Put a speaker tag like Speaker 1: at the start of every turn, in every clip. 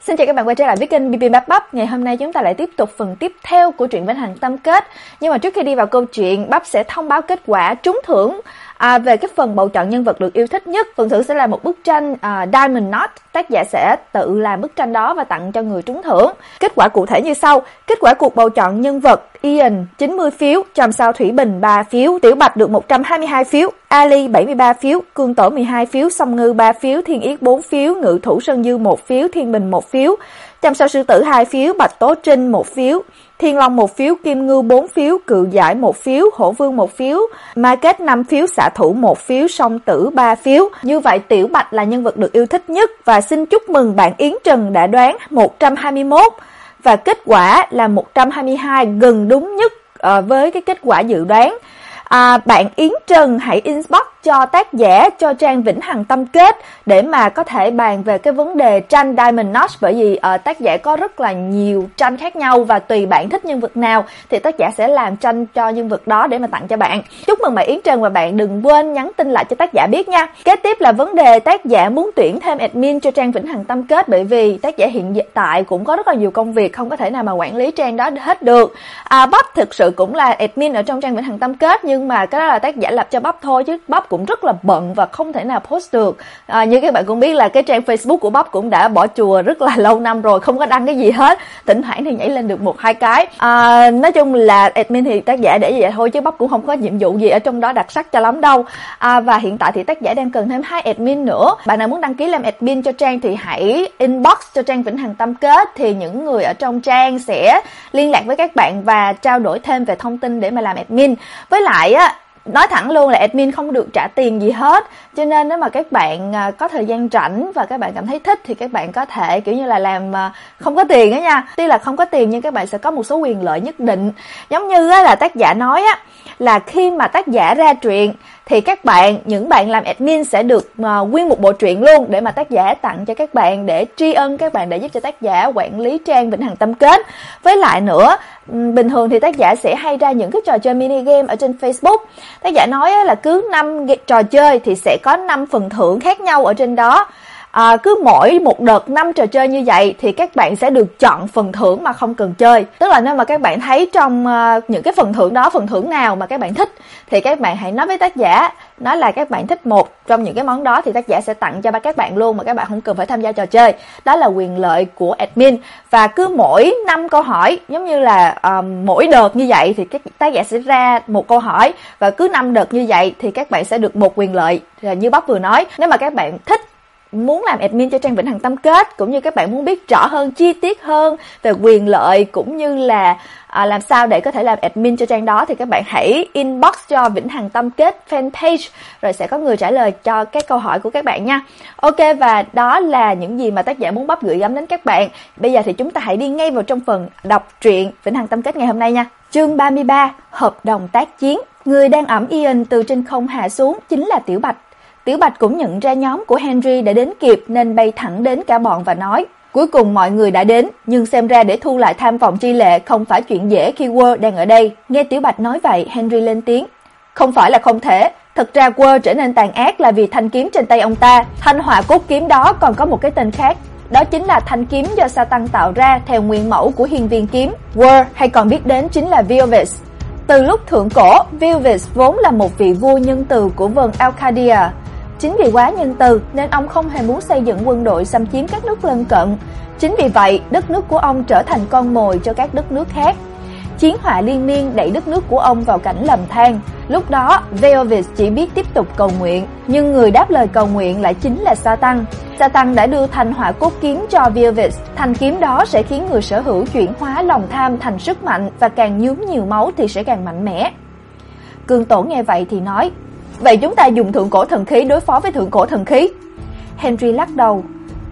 Speaker 1: Xin chào các bạn quay trở lại với kênh BB Bắp Bắp. Ngày hôm nay chúng ta lại tiếp tục phần tiếp theo của truyện Vĩnh Hằng Tâm Kết. Nhưng mà trước khi đi vào câu chuyện, Bắp sẽ thông báo kết quả trúng thưởng À, về cái phần bầu chọn nhân vật được yêu thích nhất, phần thưởng sẽ là một bức tranh à, Diamond Knot. Tác giả sẽ tự làm bức tranh đó và tặng cho người trúng thưởng. Kết quả cụ thể như sau. Kết quả cuộc bầu chọn nhân vật Ian 90 phiếu, Trầm sao Thủy Bình 3 phiếu, Tiểu Bạch được 122 phiếu, Ali 73 phiếu, Cương Tổ 12 phiếu, Song Ngư 3 phiếu, Thiên Yết 4 phiếu, Ngự Thủ Sơn Dư 1 phiếu, Thiên Bình 1 phiếu, Trầm sao Sư Tử 2 phiếu, Bạch Tố Trinh 1 phiếu, Thiên Long một phiếu, Kim Ngưu 4 phiếu, Cự Giải một phiếu, Hổ Vương một phiếu, Ma Kết 5 phiếu, Xạ Thủ một phiếu, Song Tử 3 phiếu. Như vậy Tiểu Bạch là nhân vật được yêu thích nhất và xin chúc mừng bạn Yến Trần đã đoán 121 và kết quả là 122 gần đúng nhất ờ, với cái kết quả dự đoán. À, bạn Yến Trần hãy inbox cho tác giả cho trang Vĩnh Hằng Tâm Kết để mà có thể bàn về cái vấn đề tranh Diamond Notch bởi vì uh, tác giả có rất là nhiều tranh khác nhau và tùy bạn thích nhân vật nào thì tác giả sẽ làm tranh cho nhân vật đó để mà tặng cho bạn. Chúc mừng bạn Yến Trần và bạn đừng quên nhắn tin lại cho tác giả biết nha. Kế tiếp là vấn đề tác giả muốn tuyển thêm admin cho trang Vĩnh Hằng Tâm Kết bởi vì tác giả hiện tại cũng có rất là nhiều công việc không có thể nào mà quản lý trang đó hết được. À, Bắp thực sự cũng là admin ở trong trang Vĩnh Hằng Tâm Kết nhưng mà cái đó là tác giả lập cho Bắp thôi chứ Bắp cũng rất là bận và không thể nào post được. À, như các bạn cũng biết là cái trang Facebook của Bắp cũng đã bỏ chùa rất là lâu năm rồi, không có đăng cái gì hết. Thỉnh thoảng thì nhảy lên được một hai cái. À, nói chung là admin thì tác giả để vậy thôi chứ Bắp cũng không có nhiệm vụ gì ở trong đó đặc sắc cho lắm đâu. À, và hiện tại thì tác giả đang cần thêm hai admin nữa. Bạn nào muốn đăng ký làm admin cho trang thì hãy inbox cho trang Vĩnh Hằng Tâm Kết thì những người ở trong trang sẽ liên lạc với các bạn và trao đổi thêm về thông tin để mà làm admin. Với lại á nói thẳng luôn là admin không được trả tiền gì hết. Cho nên nếu mà các bạn à, có thời gian rảnh và các bạn cảm thấy thích thì các bạn có thể, kiểu như là, làm à, không có tiền á nha. Tuy là không có tiền nhưng các bạn sẽ có một số quyền lợi nhất định. Giống như là tác giả nói á, là khi mà tác giả ra truyện thì các bạn những bạn làm admin sẽ được uh, nguyên một bộ truyện luôn để mà tác giả tặng cho các bạn để tri ân các bạn để giúp cho tác giả quản lý trang vĩnh hằng tâm kết. Với lại nữa bình thường thì tác giả sẽ hay ra những cái trò chơi mini game ở trên Facebook. Tác giả nói là cứ năm trò chơi thì sẽ có 5 phần thưởng khác nhau ở trên đó à, cứ mỗi một đợt năm trò chơi như vậy thì các bạn sẽ được chọn phần thưởng mà không cần chơi. Tức là nếu mà các bạn thấy trong uh, những cái phần thưởng đó phần thưởng nào mà các bạn thích thì các bạn hãy nói với tác giả nói là các bạn thích một trong những cái món đó thì tác giả sẽ tặng cho các bạn luôn mà các bạn không cần phải tham gia trò chơi. Đó là quyền lợi của admin. Và cứ mỗi năm câu hỏi giống như là um, mỗi đợt như vậy thì các tác giả sẽ ra một câu hỏi. Và cứ năm đợt như vậy thì các bạn sẽ được một quyền lợi. Như bác vừa nói nếu mà các bạn thích muốn làm admin cho trang Vĩnh Hằng Tâm Kết cũng như các bạn muốn biết rõ hơn chi tiết hơn về quyền lợi cũng như là à, làm sao để có thể làm admin cho trang đó thì các bạn hãy inbox cho Vĩnh Hằng Tâm Kết fanpage rồi sẽ có người trả lời cho các câu hỏi của các bạn nha. Ok và đó là những gì mà tác giả muốn bóp gửi gắm đến các bạn. Bây giờ thì chúng ta hãy đi ngay vào trong phần đọc truyện Vĩnh Hằng Tâm Kết ngày hôm nay nha. Chương 33: Hợp đồng tác chiến. Người đang ẩm Ian từ trên không hạ xuống chính là Tiểu Bạch Tiểu Bạch cũng nhận ra nhóm của Henry đã đến kịp nên bay thẳng đến cả bọn và nói Cuối cùng mọi người đã đến, nhưng xem ra để thu lại tham vọng chi lệ không phải chuyện dễ khi War đang ở đây. Nghe Tiểu Bạch nói vậy, Henry lên tiếng. Không phải là không thể, thật ra War trở nên tàn ác là vì thanh kiếm trên tay ông ta. Thanh hỏa cốt kiếm đó còn có một cái tên khác. Đó chính là thanh kiếm do Satan tạo ra theo nguyên mẫu của hiên viên kiếm. War hay còn biết đến chính là Vilvis. Từ lúc thượng cổ, Vilvis vốn là một vị vua nhân từ của vườn Alcadia, Chính vì quá nhân từ nên ông không hề muốn xây dựng quân đội xâm chiếm các nước lân cận. Chính vì vậy, đất nước của ông trở thành con mồi cho các đất nước khác. Chiến hỏa liên miên đẩy đất nước của ông vào cảnh lầm than. Lúc đó, Veovis chỉ biết tiếp tục cầu nguyện, nhưng người đáp lời cầu nguyện lại chính là Satan. Satan đã đưa thành hỏa cốt kiếm cho Veovis. Thanh kiếm đó sẽ khiến người sở hữu chuyển hóa lòng tham thành sức mạnh và càng nhuốm nhiều máu thì sẽ càng mạnh mẽ. Cương Tổ nghe vậy thì nói: Vậy chúng ta dùng thượng cổ thần khí đối phó với thượng cổ thần khí. Henry lắc đầu.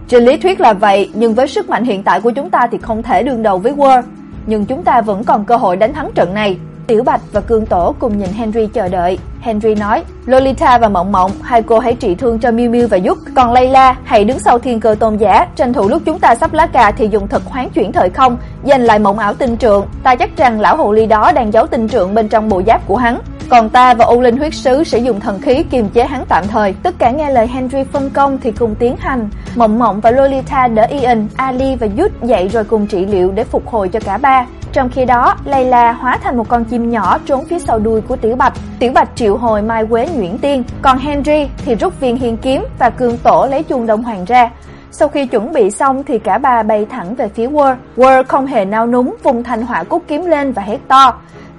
Speaker 1: Trên lý thuyết là vậy, nhưng với sức mạnh hiện tại của chúng ta thì không thể đương đầu với War. Nhưng chúng ta vẫn còn cơ hội đánh thắng trận này. Tiểu Bạch và Cương Tổ cùng nhìn Henry chờ đợi. Henry nói, Lolita và Mộng Mộng, hai cô hãy trị thương cho Miu Miu và Yuk. Còn Layla, hãy đứng sau thiên cơ tôn giả, tranh thủ lúc chúng ta sắp lá cà thì dùng thuật hoán chuyển thời không, giành lại mộng ảo tinh trượng. Ta chắc rằng lão hồ ly đó đang giấu tinh trượng bên trong bộ giáp của hắn. còn ta và U Linh huyết sứ sẽ dùng thần khí kiềm chế hắn tạm thời. Tất cả nghe lời Henry phân công thì cùng tiến hành. Mộng Mộng và Lolita đỡ Ian, Ali và Yut dậy rồi cùng trị liệu để phục hồi cho cả ba. Trong khi đó, Layla hóa thành một con chim nhỏ trốn phía sau đuôi của Tiểu Bạch. Tiểu Bạch triệu triệu hồi Mai Quế nguyễn Tiên, còn Henry thì rút viên hiên kiếm và cương tổ lấy chuông đồng hoàng ra. Sau khi chuẩn bị xong thì cả ba bay thẳng về phía War. War không hề nao núng, vùng thanh hỏa cốt kiếm lên và hét to: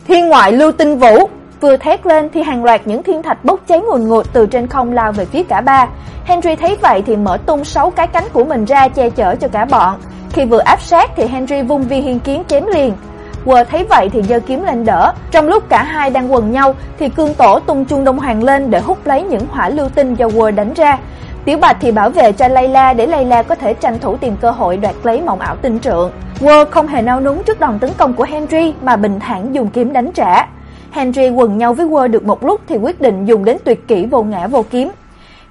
Speaker 1: "Thiên ngoại lưu tinh vũ!" Vừa thét lên thì hàng loạt những thiên thạch bốc cháy ngùn ngụt từ trên không lao về phía cả ba. Henry thấy vậy thì mở tung sáu cái cánh của mình ra che chở cho cả bọn. Khi vừa áp sát thì Henry vung vi hiên kiếm chém liền. Quờ thấy vậy thì giơ kiếm lên đỡ. Trong lúc cả hai đang quần nhau thì cương tổ tung chuông đông hoàng lên để hút lấy những hỏa lưu tinh do Quờ đánh ra. Tiểu Bạch thì bảo vệ cho Layla để Layla có thể tranh thủ tìm cơ hội đoạt lấy mộng ảo tinh trượng. Quờ không hề nao núng trước đòn tấn công của Henry mà bình thản dùng kiếm đánh trả. Henry quần nhau với quờ được một lúc thì quyết định dùng đến tuyệt kỹ vô ngã vô kiếm.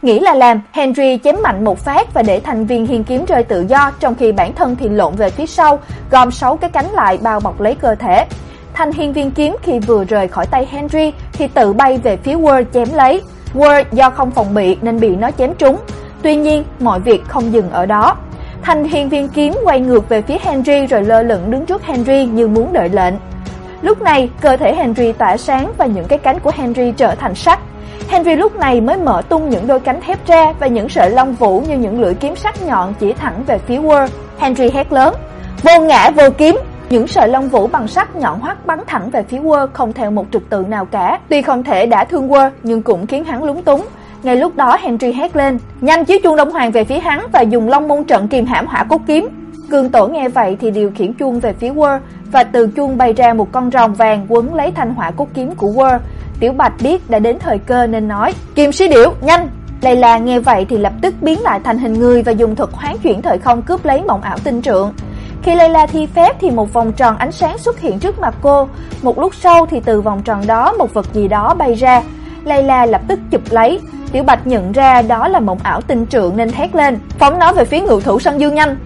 Speaker 1: Nghĩ là làm, Henry chém mạnh một phát và để thành viên hiên kiếm rơi tự do, trong khi bản thân thì lộn về phía sau, gom sáu cái cánh lại bao bọc lấy cơ thể. Thanh hiên viên kiếm khi vừa rời khỏi tay Henry thì tự bay về phía Word chém lấy. Word do không phòng bị nên bị nó chém trúng. Tuy nhiên, mọi việc không dừng ở đó. Thanh hiên viên kiếm quay ngược về phía Henry rồi lơ lửng đứng trước Henry như muốn đợi lệnh. Lúc này, cơ thể Henry tỏa sáng và những cái cánh của Henry trở thành sắt. Henry lúc này mới mở tung những đôi cánh thép ra và những sợi lông vũ như những lưỡi kiếm sắc nhọn chỉ thẳng về phía War. Henry hét lớn: "Vô ngã vô kiếm!" Những sợi lông vũ bằng sắt nhọn hoắt bắn thẳng về phía War không theo một trật tự nào cả. Tuy không thể đã thương War nhưng cũng khiến hắn lúng túng. Ngay lúc đó Henry hét lên, nhanh chiếu chuông đông hoàng về phía hắn và dùng long môn trận kìm hãm hỏa cốt kiếm. Cương Tổ nghe vậy thì điều khiển chuông về phía War và từ chuông bay ra một con rồng vàng quấn lấy thanh hỏa cốt kiếm của War. Tiểu Bạch biết đã đến thời cơ nên nói: "Kim sĩ điểu, nhanh!" Lây La nghe vậy thì lập tức biến lại thành hình người và dùng thuật hoán chuyển thời không cướp lấy mộng ảo tinh trượng. Khi Lây La thi phép thì một vòng tròn ánh sáng xuất hiện trước mặt cô, một lúc sau thì từ vòng tròn đó một vật gì đó bay ra. Lây La lập tức chụp lấy, Tiểu Bạch nhận ra đó là mộng ảo tinh trượng nên thét lên, phóng nó về phía ngự thủ sân dương nhanh.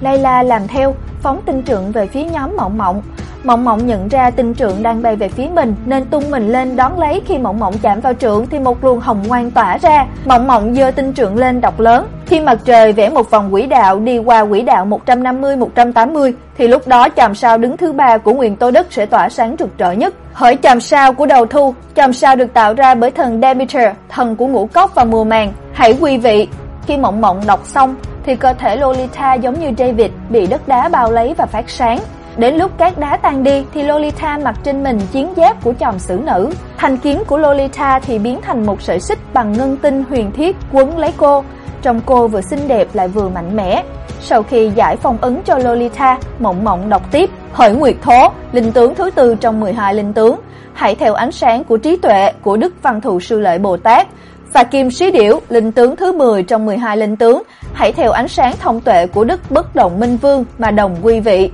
Speaker 1: Layla làm theo, phóng tinh trượng về phía nhóm Mộng Mộng. Mộng Mộng nhận ra tinh trượng đang bay về phía mình nên tung mình lên đón lấy khi Mộng Mộng chạm vào trượng thì một luồng hồng quang tỏa ra. Mộng Mộng giơ tinh trượng lên đọc lớn. Khi mặt trời vẽ một vòng quỹ đạo đi qua quỹ đạo 150-180 thì lúc đó chòm sao đứng thứ ba của nguyên tố đất sẽ tỏa sáng rực rỡ nhất. Hỡi chòm sao của đầu thu, chòm sao được tạo ra bởi thần Demeter, thần của ngũ cốc và mùa màng. Hãy quý vị. Khi Mộng Mộng đọc xong thì cơ thể Lolita giống như David bị đất đá bao lấy và phát sáng. Đến lúc cát đá tan đi thì Lolita mặc trên mình chiến giáp của chòm xử nữ. Thanh kiếm của Lolita thì biến thành một sợi xích bằng ngân tinh huyền thiết quấn lấy cô. Trông cô vừa xinh đẹp lại vừa mạnh mẽ. Sau khi giải phong ấn cho Lolita, Mộng Mộng đọc tiếp: Hỡi Nguyệt Thố, linh tướng thứ tư trong 12 linh tướng, hãy theo ánh sáng của trí tuệ của Đức Văn Thù Sư Lợi Bồ Tát và Kim Sĩ Điểu, linh tướng thứ 10 trong 12 linh tướng, hãy theo ánh sáng thông tuệ của Đức Bất Động Minh Vương mà đồng quy vị.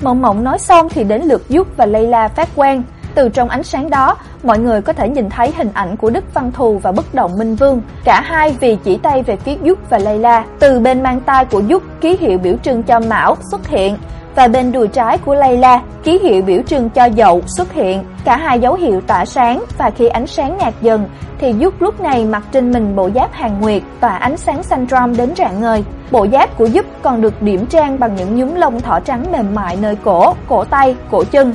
Speaker 1: Mộng Mộng nói xong thì đến lượt Dúc và Layla phát quang. Từ trong ánh sáng đó, mọi người có thể nhìn thấy hình ảnh của Đức Văn Thù và Bất Động Minh Vương. Cả hai vì chỉ tay về phía Dúc và Layla. Từ bên mang tay của Dúc, ký hiệu biểu trưng cho Mão xuất hiện và bên đùi trái của Layla, ký hiệu biểu trưng cho dậu xuất hiện. Cả hai dấu hiệu tỏa sáng và khi ánh sáng nhạt dần thì giúp lúc này mặc trên mình bộ giáp hàng nguyệt tỏa ánh sáng xanh trom đến rạng ngời. Bộ giáp của giúp còn được điểm trang bằng những nhúm lông thỏ trắng mềm mại nơi cổ, cổ tay, cổ chân.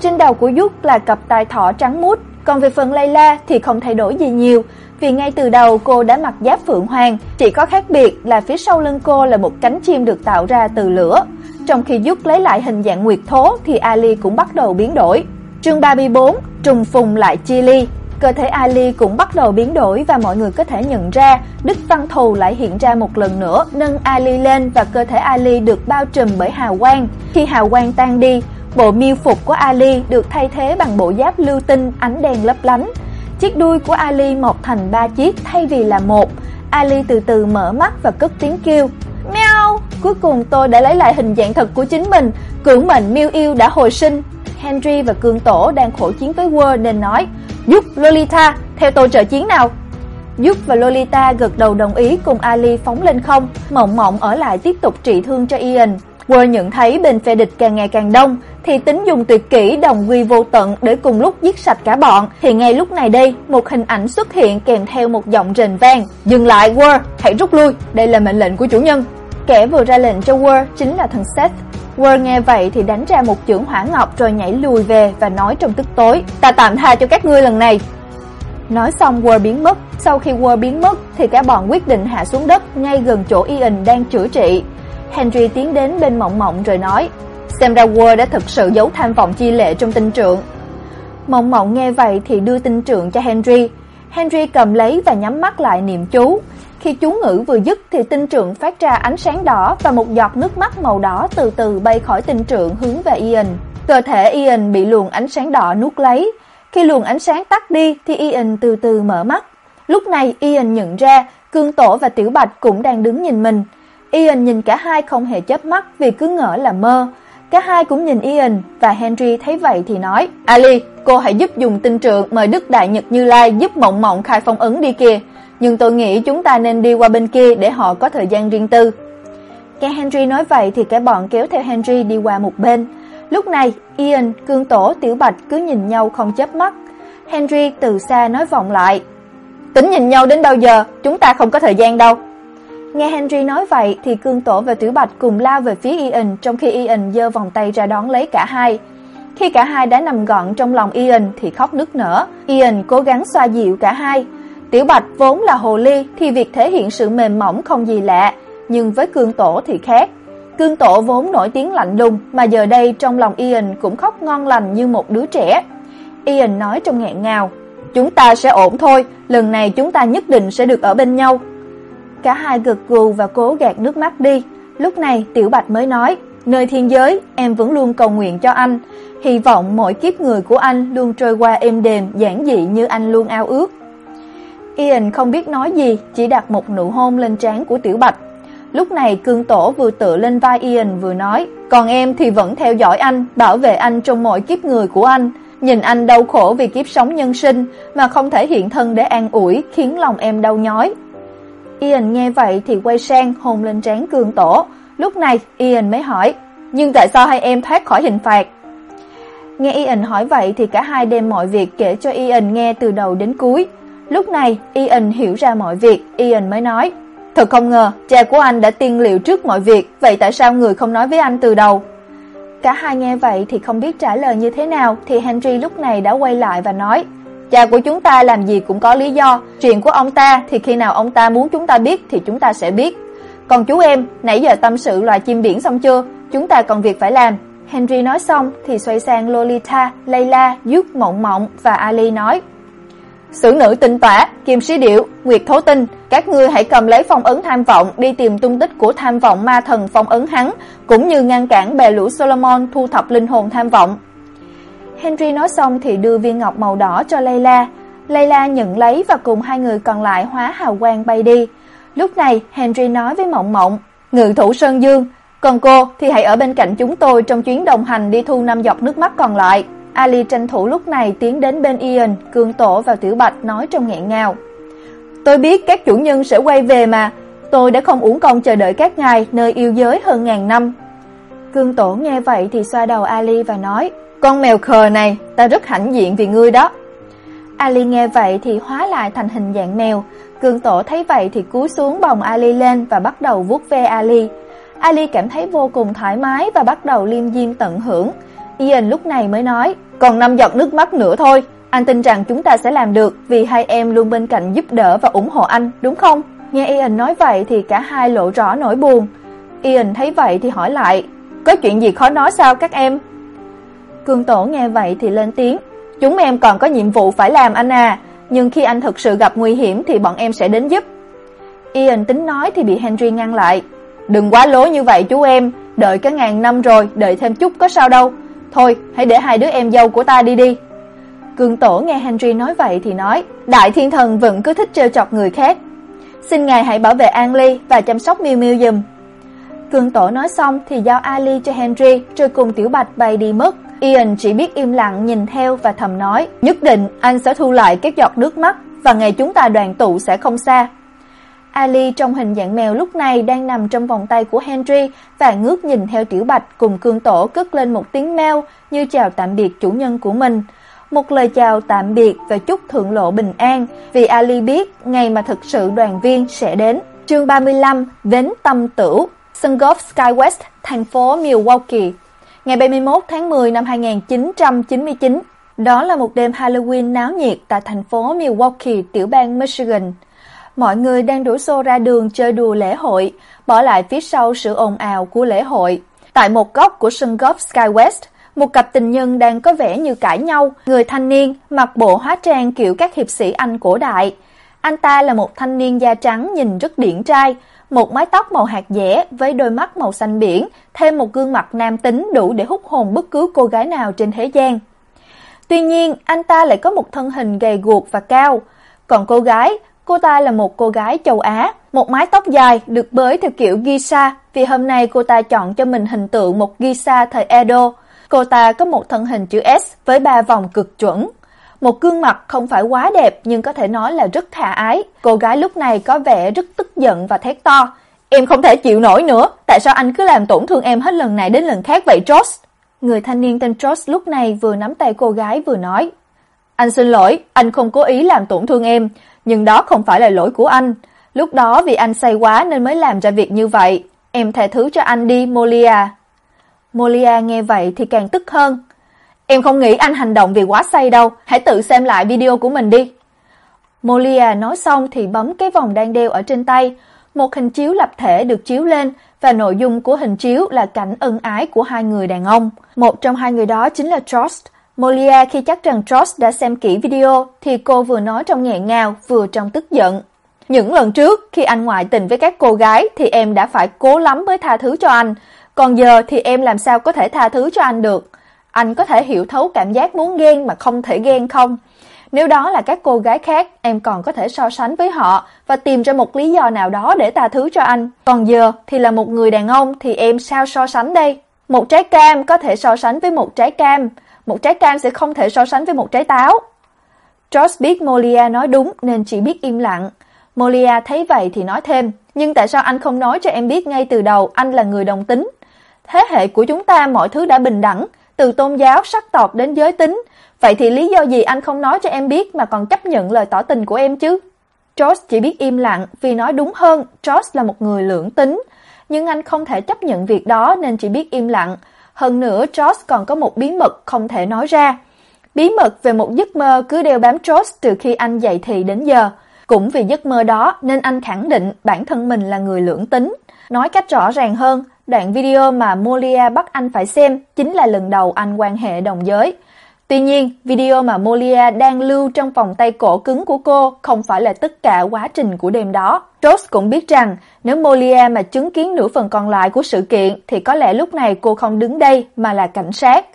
Speaker 1: Trên đầu của giúp là cặp tai thỏ trắng mút, còn về phần Layla thì không thay đổi gì nhiều, vì ngay từ đầu cô đã mặc giáp phượng hoàng, chỉ có khác biệt là phía sau lưng cô là một cánh chim được tạo ra từ lửa. Trong khi giúp lấy lại hình dạng nguyệt thố thì Ali cũng bắt đầu biến đổi. Chương 34, trùng phùng lại chia ly. Cơ thể Ali cũng bắt đầu biến đổi và mọi người có thể nhận ra Đức Văn Thù lại hiện ra một lần nữa, nâng Ali lên và cơ thể Ali được bao trùm bởi hào quang. Khi hào quang tan đi, bộ miêu phục của Ali được thay thế bằng bộ giáp lưu tinh ánh đèn lấp lánh. Chiếc đuôi của Ali mọc thành ba chiếc thay vì là một. Ali từ từ mở mắt và cất tiếng kêu. Meow, cuối cùng tôi đã lấy lại hình dạng thật của chính mình, cưỡng mệnh miêu yêu đã hồi sinh. Henry và Cương Tổ đang khổ chiến với Word nên nói, giúp Lolita, theo tôi trợ chiến nào. Giúp và Lolita gật đầu đồng ý cùng Ali phóng lên không, Mộng Mộng ở lại tiếp tục trị thương cho Ian. Quơ nhận thấy bên phe địch càng ngày càng đông, thì tính dùng tuyệt kỹ đồng quy vô tận để cùng lúc giết sạch cả bọn. Thì ngay lúc này đây, một hình ảnh xuất hiện kèm theo một giọng rền vang. Dừng lại Quơ, hãy rút lui, đây là mệnh lệnh của chủ nhân. Kẻ vừa ra lệnh cho Quơ chính là thằng Seth. Quơ nghe vậy thì đánh ra một chưởng hỏa ngọc rồi nhảy lùi về và nói trong tức tối, ta tạm tha cho các ngươi lần này. Nói xong War biến mất, sau khi War biến mất thì cả bọn quyết định hạ xuống đất ngay gần chỗ Ian đang chữa trị. Henry tiến đến bên Mộng Mộng rồi nói, xem ra War đã thực sự giấu tham vọng chi lệ trong tinh trượng. Mộng Mộng nghe vậy thì đưa tinh trượng cho Henry. Henry cầm lấy và nhắm mắt lại niệm chú. Khi chú ngữ vừa dứt thì tinh trượng phát ra ánh sáng đỏ và một giọt nước mắt màu đỏ từ từ bay khỏi tinh trượng hướng về Ian. Cơ thể Ian bị luồng ánh sáng đỏ nuốt lấy. Khi luồng ánh sáng tắt đi thì Ian từ từ mở mắt. Lúc này Ian nhận ra Cương Tổ và Tiểu Bạch cũng đang đứng nhìn mình. Ian nhìn cả hai không hề chớp mắt vì cứ ngỡ là mơ. Cả hai cũng nhìn Ian và Henry thấy vậy thì nói: "Ali, cô hãy giúp dùng tinh trượng mời Đức Đại Nhật Như Lai giúp Mộng Mộng khai phong ấn đi kìa, nhưng tôi nghĩ chúng ta nên đi qua bên kia để họ có thời gian riêng tư." Nghe Henry nói vậy thì cả bọn kéo theo Henry đi qua một bên. Lúc này, Ian, Cương Tổ, Tiểu Bạch cứ nhìn nhau không chớp mắt. Henry từ xa nói vọng lại: "Tính nhìn nhau đến bao giờ, chúng ta không có thời gian đâu." Nghe Henry nói vậy thì Cương Tổ và Tiểu Bạch cùng lao về phía Ian trong khi Ian giơ vòng tay ra đón lấy cả hai. Khi cả hai đã nằm gọn trong lòng Ian thì khóc nức nở. Ian cố gắng xoa dịu cả hai. Tiểu Bạch vốn là hồ ly thì việc thể hiện sự mềm mỏng không gì lạ, nhưng với Cương Tổ thì khác. Cương Tổ vốn nổi tiếng lạnh lùng mà giờ đây trong lòng Ian cũng khóc ngon lành như một đứa trẻ. Ian nói trong nghẹn ngào, "Chúng ta sẽ ổn thôi, lần này chúng ta nhất định sẽ được ở bên nhau." Cả hai gật gù và cố gạt nước mắt đi. Lúc này Tiểu Bạch mới nói, nơi thiên giới em vẫn luôn cầu nguyện cho anh, hy vọng mỗi kiếp người của anh luôn trôi qua êm đềm, giản dị như anh luôn ao ước. Ian không biết nói gì, chỉ đặt một nụ hôn lên trán của Tiểu Bạch. Lúc này Cương Tổ vừa tựa lên vai Ian vừa nói, còn em thì vẫn theo dõi anh, bảo vệ anh trong mọi kiếp người của anh. Nhìn anh đau khổ vì kiếp sống nhân sinh mà không thể hiện thân để an ủi, khiến lòng em đau nhói. Ian nghe vậy thì quay sang hôn lên trán Cương Tổ. Lúc này Ian mới hỏi, nhưng tại sao hai em thoát khỏi hình phạt? Nghe Ian hỏi vậy thì cả hai đem mọi việc kể cho Ian nghe từ đầu đến cuối. Lúc này Ian hiểu ra mọi việc, Ian mới nói, thật không ngờ cha của anh đã tiên liệu trước mọi việc, vậy tại sao người không nói với anh từ đầu? Cả hai nghe vậy thì không biết trả lời như thế nào thì Henry lúc này đã quay lại và nói, Cha của chúng ta làm gì cũng có lý do, chuyện của ông ta thì khi nào ông ta muốn chúng ta biết thì chúng ta sẽ biết. Còn chú em, nãy giờ tâm sự loài chim biển xong chưa? Chúng ta còn việc phải làm. Henry nói xong thì xoay sang Lolita, Layla, Duk Mộng Mộng và Ali nói: Sử nữ tinh tỏa, Kim Sĩ Điệu, Nguyệt Thố Tinh, các ngươi hãy cầm lấy phong ấn tham vọng đi tìm tung tích của tham vọng ma thần phong ấn hắn, cũng như ngăn cản bè lũ Solomon thu thập linh hồn tham vọng. Henry nói xong thì đưa viên ngọc màu đỏ cho Layla. Layla nhận lấy và cùng hai người còn lại hóa hào quang bay đi. Lúc này, Henry nói với Mộng Mộng, "Ngự thủ Sơn Dương, còn cô thì hãy ở bên cạnh chúng tôi trong chuyến đồng hành đi thu năm giọt nước mắt còn lại." Ali tranh thủ lúc này tiến đến bên Ian, Cương Tổ và Tiểu Bạch nói trong nghẹn ngào. "Tôi biết các chủ nhân sẽ quay về mà, tôi đã không uổng công chờ đợi các ngài nơi yêu giới hơn ngàn năm." Cương Tổ nghe vậy thì xoa đầu Ali và nói, con mèo khờ này, ta rất hãnh diện vì ngươi đó. Ali nghe vậy thì hóa lại thành hình dạng mèo. Cương Tổ thấy vậy thì cúi xuống bồng Ali lên và bắt đầu vuốt ve Ali. Ali cảm thấy vô cùng thoải mái và bắt đầu liêm diêm tận hưởng. Ian lúc này mới nói, còn năm giọt nước mắt nữa thôi, anh tin rằng chúng ta sẽ làm được vì hai em luôn bên cạnh giúp đỡ và ủng hộ anh, đúng không? Nghe Ian nói vậy thì cả hai lộ rõ nỗi buồn. Ian thấy vậy thì hỏi lại, có chuyện gì khó nói sao các em? Cương Tổ nghe vậy thì lên tiếng, "Chúng em còn có nhiệm vụ phải làm anh à, nhưng khi anh thực sự gặp nguy hiểm thì bọn em sẽ đến giúp." Ian tính nói thì bị Henry ngăn lại, "Đừng quá lố như vậy chú em, đợi cả ngàn năm rồi, đợi thêm chút có sao đâu. Thôi, hãy để hai đứa em dâu của ta đi đi." Cương Tổ nghe Henry nói vậy thì nói, "Đại Thiên Thần vẫn cứ thích trêu chọc người khác. Xin ngài hãy bảo vệ An Ly và chăm sóc Miu Miu giùm." Cương Tổ nói xong thì giao Ali cho Henry, rồi cùng Tiểu Bạch bay đi mất. Ian chỉ biết im lặng nhìn theo và thầm nói, nhất định anh sẽ thu lại các giọt nước mắt và ngày chúng ta đoàn tụ sẽ không xa. Ali trong hình dạng mèo lúc này đang nằm trong vòng tay của Henry và ngước nhìn theo Tiểu Bạch cùng cương tổ cất lên một tiếng meo như chào tạm biệt chủ nhân của mình. Một lời chào tạm biệt và chúc thượng lộ bình an vì Ali biết ngày mà thực sự đoàn viên sẽ đến. Chương 35 Vến tâm tửu Sân golf SkyWest, thành phố Milwaukee Ngày 31 tháng 10 năm 1999 Đó là một đêm Halloween náo nhiệt tại thành phố Milwaukee, tiểu bang Michigan mọi người đang đổ xô ra đường chơi đùa lễ hội, bỏ lại phía sau sự ồn ào của lễ hội. Tại một góc của sân golf SkyWest, một cặp tình nhân đang có vẻ như cãi nhau, người thanh niên mặc bộ hóa trang kiểu các hiệp sĩ Anh cổ đại. Anh ta là một thanh niên da trắng nhìn rất điển trai, một mái tóc màu hạt dẻ với đôi mắt màu xanh biển, thêm một gương mặt nam tính đủ để hút hồn bất cứ cô gái nào trên thế gian. Tuy nhiên, anh ta lại có một thân hình gầy guộc và cao, còn cô gái Cô ta là một cô gái châu Á, một mái tóc dài được bới theo kiểu geisha, vì hôm nay cô ta chọn cho mình hình tượng một geisha thời Edo. Cô ta có một thân hình chữ S với ba vòng cực chuẩn. Một gương mặt không phải quá đẹp nhưng có thể nói là rất thà ái. Cô gái lúc này có vẻ rất tức giận và thét to. Em không thể chịu nổi nữa, tại sao anh cứ làm tổn thương em hết lần này đến lần khác vậy Josh? Người thanh niên tên Josh lúc này vừa nắm tay cô gái vừa nói. Anh xin lỗi, anh không cố ý làm tổn thương em, nhưng đó không phải là lỗi của anh. Lúc đó vì anh say quá nên mới làm ra việc như vậy. Em tha thứ cho anh đi, Molia. Molia nghe vậy thì càng tức hơn. Em không nghĩ anh hành động vì quá say đâu, hãy tự xem lại video của mình đi. Molia nói xong thì bấm cái vòng đang đeo ở trên tay. Một hình chiếu lập thể được chiếu lên và nội dung của hình chiếu là cảnh ân ái của hai người đàn ông. Một trong hai người đó chính là Trost. Molia khi chắc rằng Trost đã xem kỹ video thì cô vừa nói trong nghẹn ngào vừa trong tức giận. Những lần trước khi anh ngoại tình với các cô gái thì em đã phải cố lắm mới tha thứ cho anh, còn giờ thì em làm sao có thể tha thứ cho anh được? Anh có thể hiểu thấu cảm giác muốn ghen mà không thể ghen không? Nếu đó là các cô gái khác, em còn có thể so sánh với họ và tìm ra một lý do nào đó để tha thứ cho anh. Còn giờ thì là một người đàn ông thì em sao so sánh đây? Một trái cam có thể so sánh với một trái cam, một trái cam sẽ không thể so sánh với một trái táo. George biết Molia nói đúng nên chỉ biết im lặng. Molia thấy vậy thì nói thêm, nhưng tại sao anh không nói cho em biết ngay từ đầu anh là người đồng tính? Thế hệ của chúng ta mọi thứ đã bình đẳng, từ tôn giáo sắc tộc đến giới tính, vậy thì lý do gì anh không nói cho em biết mà còn chấp nhận lời tỏ tình của em chứ? josh chỉ biết im lặng vì nói đúng hơn, josh là một người lưỡng tính, nhưng anh không thể chấp nhận việc đó nên chỉ biết im lặng. Hơn nữa, josh còn có một bí mật không thể nói ra. Bí mật về một giấc mơ cứ đeo bám josh từ khi anh dậy thì đến giờ. Cũng vì giấc mơ đó nên anh khẳng định bản thân mình là người lưỡng tính. Nói cách rõ ràng hơn, đoạn video mà Molia bắt anh phải xem chính là lần đầu anh quan hệ đồng giới. Tuy nhiên, video mà Molia đang lưu trong vòng tay cổ cứng của cô không phải là tất cả quá trình của đêm đó. Rose cũng biết rằng nếu Molia mà chứng kiến nửa phần còn lại của sự kiện thì có lẽ lúc này cô không đứng đây mà là cảnh sát.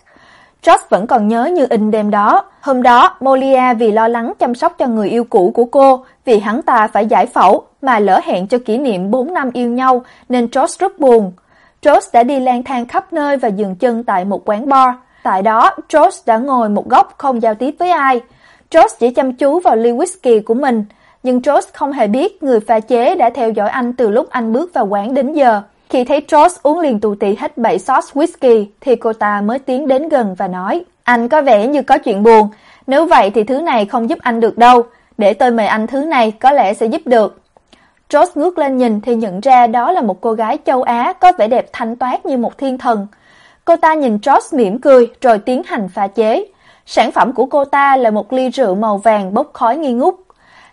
Speaker 1: Josh vẫn còn nhớ như in đêm đó. Hôm đó, Molia vì lo lắng chăm sóc cho người yêu cũ của cô, vì hắn ta phải giải phẫu mà lỡ hẹn cho kỷ niệm 4 năm yêu nhau nên Josh rất buồn. Josh đã đi lang thang khắp nơi và dừng chân tại một quán bar. Tại đó, Josh đã ngồi một góc không giao tiếp với ai. Josh chỉ chăm chú vào ly whisky của mình, nhưng Josh không hề biết người pha chế đã theo dõi anh từ lúc anh bước vào quán đến giờ. Khi thấy Josh uống liền tù tì hết 7 shot whisky thì cô ta mới tiến đến gần và nói: "Anh có vẻ như có chuyện buồn, nếu vậy thì thứ này không giúp anh được đâu, để tôi mời anh thứ này có lẽ sẽ giúp được." George ngước lên nhìn thì nhận ra đó là một cô gái châu Á có vẻ đẹp thanh toát như một thiên thần. Cô ta nhìn George mỉm cười rồi tiến hành pha chế. Sản phẩm của cô ta là một ly rượu màu vàng bốc khói nghi ngút.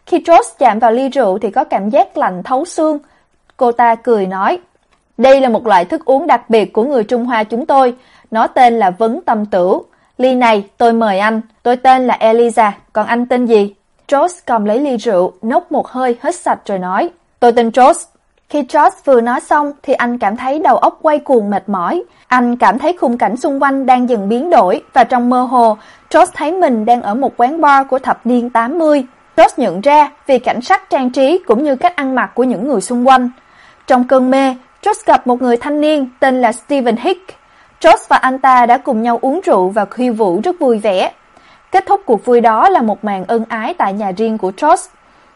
Speaker 1: Khi George chạm vào ly rượu thì có cảm giác lạnh thấu xương. Cô ta cười nói, đây là một loại thức uống đặc biệt của người Trung Hoa chúng tôi, nó tên là vấn tâm tử. Ly này tôi mời anh, tôi tên là Eliza, còn anh tên gì? George cầm lấy ly rượu, nốc một hơi hết sạch rồi nói, tôi tên josh Khi josh vừa nói xong thì anh cảm thấy đầu óc quay cuồng mệt mỏi, anh cảm thấy khung cảnh xung quanh đang dần biến đổi và trong mơ hồ, josh thấy mình đang ở một quán bar của thập niên 80. josh nhận ra vì cảnh sắc trang trí cũng như cách ăn mặc của những người xung quanh. Trong cơn mê, josh gặp một người thanh niên tên là Steven Hick. josh và anh ta đã cùng nhau uống rượu và khiêu vũ rất vui vẻ. Kết thúc cuộc vui đó là một màn ân ái tại nhà riêng của Josh.